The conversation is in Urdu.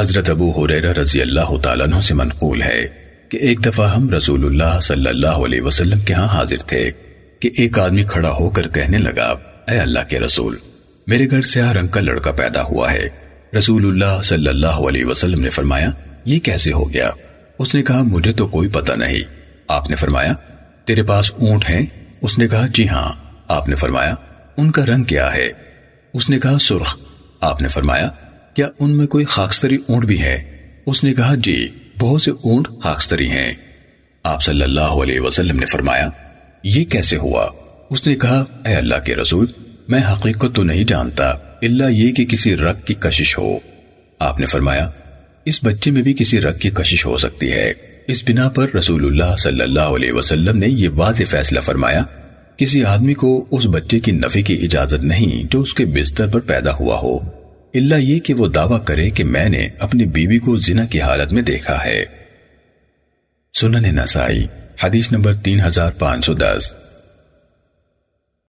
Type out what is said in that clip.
حضرت ابو حریرہ رضی اللہ تعالیٰ عنہ سے منقول ہے کہ ایک دفعہ ہم رسول اللہ صلی اللہ علیہ وسلم کے ہاں حاضر تھے کہ ایک آدمی کھڑا ہو کر کہنے لگا، اے اللہ کے رسول، میرے گھر سیاہ رنگ کا لڑکا پیدا ہوا ہے۔ رسول اللہ صلی اللہ علیہ وسلم نے فرمایا، یہ کیسے ہو گیا؟ اس نے کہا، مجھے تو کوئی پتہ نہیں۔ آپ نے فرمایا، تیرے پاس اونٹ ہیں؟ اس نے کہا جی ہاں۔ آپ نے فرمایا، ان کا رنگ کیا ہے؟ اس نے کہا، سرخ۔ آپ نے فرمایا کیا ان میں کوئی خاکستری اونٹ بھی ہے؟ اس نے کہا جی بہت سے اونٹ خاکستری ہیں۔ آپ صلی اللہ علیہ وسلم نے فرمایا، یہ کیسے ہوا؟ اس نے کہا، اے اللہ کے رسول، میں حقیقت تو نہیں جانتا اللہ یہ کہ کسی رگ کی کشش ہو۔ آپ نے فرمایا، اس بچے میں بھی کسی رگ کی کشش ہو سکتی ہے۔ اس بنا پر رسول اللہ صلی اللہ علیہ وسلم نے یہ واضح فیصلہ فرمایا، کسی آدمی کو اس بچے کی نفی کی اجازت نہیں جو اس کے بستر پر پیدا ہوا ہو۔ اللہ یہ کہ وہ دعویٰ کرے کہ میں نے اپنی بیوی کو زنا کی حالت میں دیکھا ہے۔ سنن نسائی، حدیث نمبر تین ہزار پانچ سو دس۔